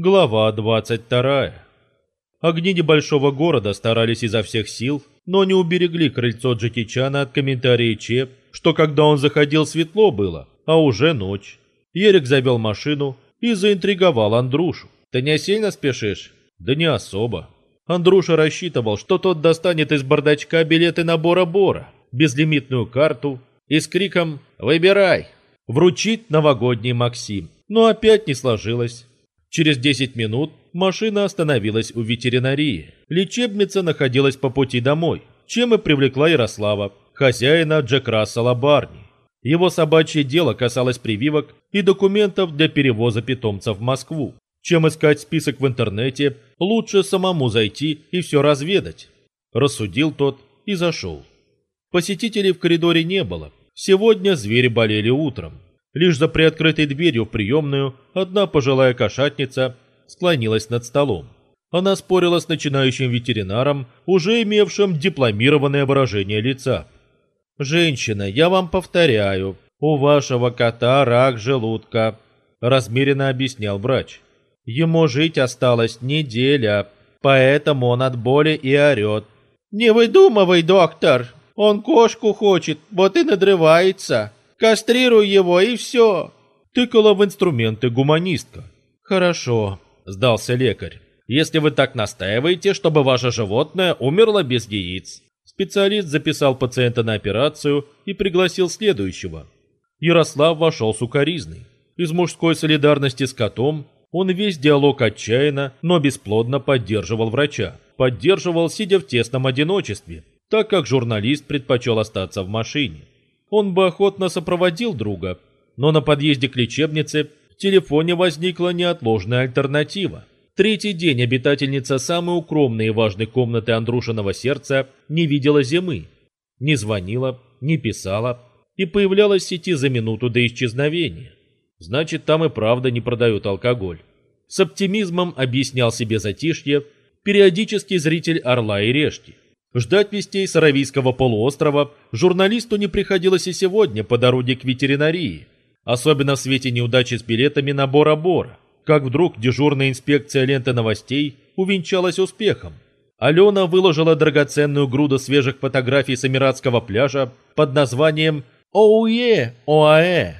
Глава 22. Огни небольшого города старались изо всех сил, но не уберегли крыльцо Джекичана от комментария Че, что когда он заходил светло было, а уже ночь. Ерик завел машину и заинтриговал Андрушу. «Ты не сильно спешишь?» «Да не особо». Андруша рассчитывал, что тот достанет из бардачка билеты на Бора-Бора, безлимитную карту и с криком «Выбирай!» вручит новогодний Максим. Но опять не сложилось. Через 10 минут машина остановилась у ветеринарии. Лечебница находилась по пути домой, чем и привлекла Ярослава, хозяина Джек Рассела Барни. Его собачье дело касалось прививок и документов для перевоза питомцев в Москву. Чем искать список в интернете, лучше самому зайти и все разведать. Рассудил тот и зашел. Посетителей в коридоре не было. Сегодня звери болели утром. Лишь за приоткрытой дверью в приемную одна пожилая кошатница склонилась над столом. Она спорила с начинающим ветеринаром, уже имевшим дипломированное выражение лица. «Женщина, я вам повторяю, у вашего кота рак желудка», – размеренно объяснял врач. «Ему жить осталось неделя, поэтому он от боли и орет». «Не выдумывай, доктор, он кошку хочет, вот и надрывается», Кастрируй его и все!» Тыкала в инструменты гуманистка. «Хорошо», — сдался лекарь. «Если вы так настаиваете, чтобы ваше животное умерло без яиц». Специалист записал пациента на операцию и пригласил следующего. Ярослав вошел сукоризный. Из мужской солидарности с котом он весь диалог отчаянно, но бесплодно поддерживал врача. Поддерживал, сидя в тесном одиночестве, так как журналист предпочел остаться в машине. Он бы охотно сопроводил друга, но на подъезде к лечебнице в телефоне возникла неотложная альтернатива. Третий день обитательница самой укромной и важной комнаты Андрушиного сердца не видела зимы. Не звонила, не писала и появлялась в сети за минуту до исчезновения. Значит, там и правда не продают алкоголь. С оптимизмом объяснял себе затишье периодический зритель «Орла и решки». Ждать вестей с Аравийского полуострова журналисту не приходилось и сегодня по дороге к ветеринарии, особенно в свете неудачи с билетами на Бора-Бора. Как вдруг дежурная инспекция ленты новостей увенчалась успехом. Алена выложила драгоценную груду свежих фотографий с Эмиратского пляжа под названием «Оуе! ОАЭ!».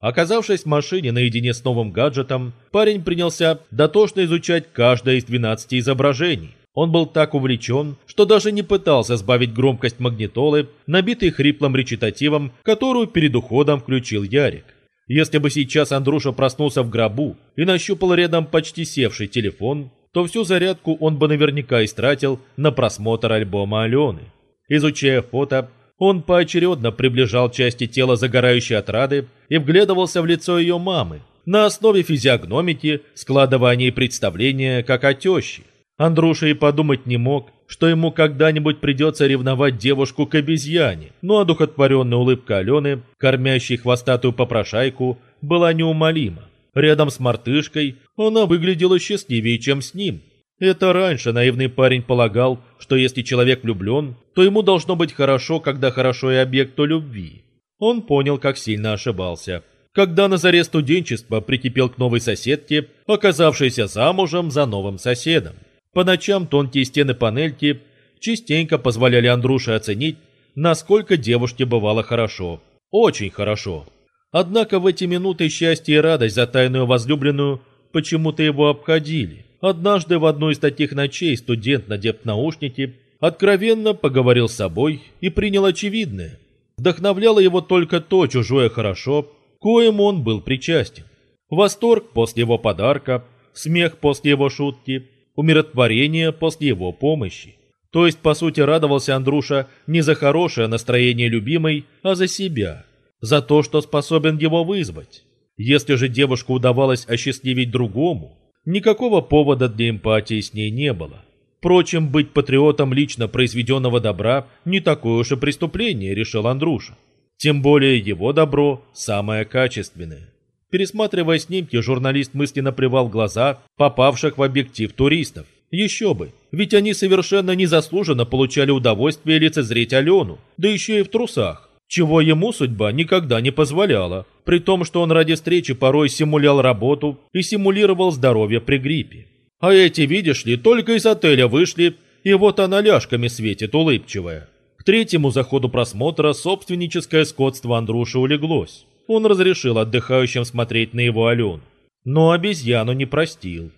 Оказавшись в машине наедине с новым гаджетом, парень принялся дотошно изучать каждое из 12 изображений. Он был так увлечен, что даже не пытался сбавить громкость магнитолы, набитой хриплым речитативом, которую перед уходом включил Ярик. Если бы сейчас Андруша проснулся в гробу и нащупал рядом почти севший телефон, то всю зарядку он бы наверняка истратил на просмотр альбома Алены. Изучая фото, он поочередно приближал части тела загорающей отрады и вглядывался в лицо ее мамы, на основе физиогномики, складывая о ней представления как о теще. Андруша и подумать не мог, что ему когда-нибудь придется ревновать девушку к обезьяне, но одухотворенная улыбка Алены, кормящей хвостатую попрошайку, была неумолима. Рядом с мартышкой она выглядела счастливее, чем с ним. Это раньше наивный парень полагал, что если человек влюблен, то ему должно быть хорошо, когда хорошо и объекту любви. Он понял, как сильно ошибался. Когда на заре студенчества прикипел к новой соседке, оказавшейся замужем за новым соседом. По ночам тонкие стены панельки частенько позволяли Андруше оценить, насколько девушке бывало хорошо. Очень хорошо. Однако в эти минуты счастье и радость за тайную возлюбленную почему-то его обходили. Однажды в одну из таких ночей студент, надев наушники, откровенно поговорил с собой и принял очевидное. Вдохновляло его только то чужое хорошо, коему он был причастен. Восторг после его подарка, смех после его шутки – умиротворение после его помощи. То есть, по сути, радовался Андруша не за хорошее настроение любимой, а за себя, за то, что способен его вызвать. Если же девушку удавалось осчастливить другому, никакого повода для эмпатии с ней не было. Впрочем, быть патриотом лично произведенного добра не такое уж и преступление, решил Андруша. Тем более его добро самое качественное. Пересматривая снимки, журналист мысленно плевал глаза попавших в объектив туристов. Еще бы, ведь они совершенно незаслуженно получали удовольствие лицезреть Алену, да еще и в трусах. чего ему судьба никогда не позволяла, при том, что он ради встречи порой симулял работу и симулировал здоровье при гриппе. А эти, видишь ли, только из отеля вышли, и вот она ляжками светит, улыбчивая. К третьему заходу просмотра собственническое скотство Андруши улеглось. Он разрешил отдыхающим смотреть на его Алену. Но обезьяну не простил.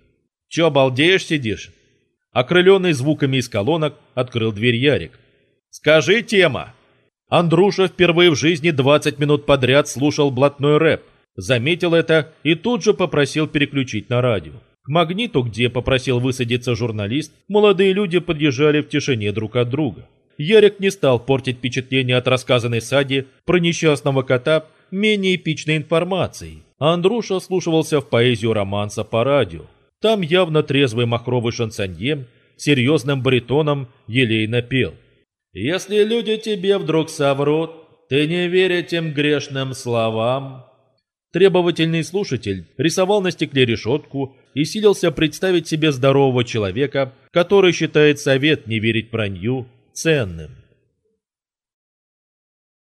«Че, обалдеешь сидишь?» Окрыленный звуками из колонок, открыл дверь Ярик. «Скажи, тема!» Андруша впервые в жизни 20 минут подряд слушал блатной рэп. Заметил это и тут же попросил переключить на радио. К магниту, где попросил высадиться журналист, молодые люди подъезжали в тишине друг от друга. Ярик не стал портить впечатление от рассказанной Сади про несчастного кота менее эпичной информацией. Андруша слушался в поэзию романса по радио. Там явно трезвый махровый шансонье серьезным баритоном елейно пел. «Если люди тебе вдруг соврут, ты не верь этим грешным словам». Требовательный слушатель рисовал на стекле решетку и силился представить себе здорового человека, который считает совет не верить вранью ценным.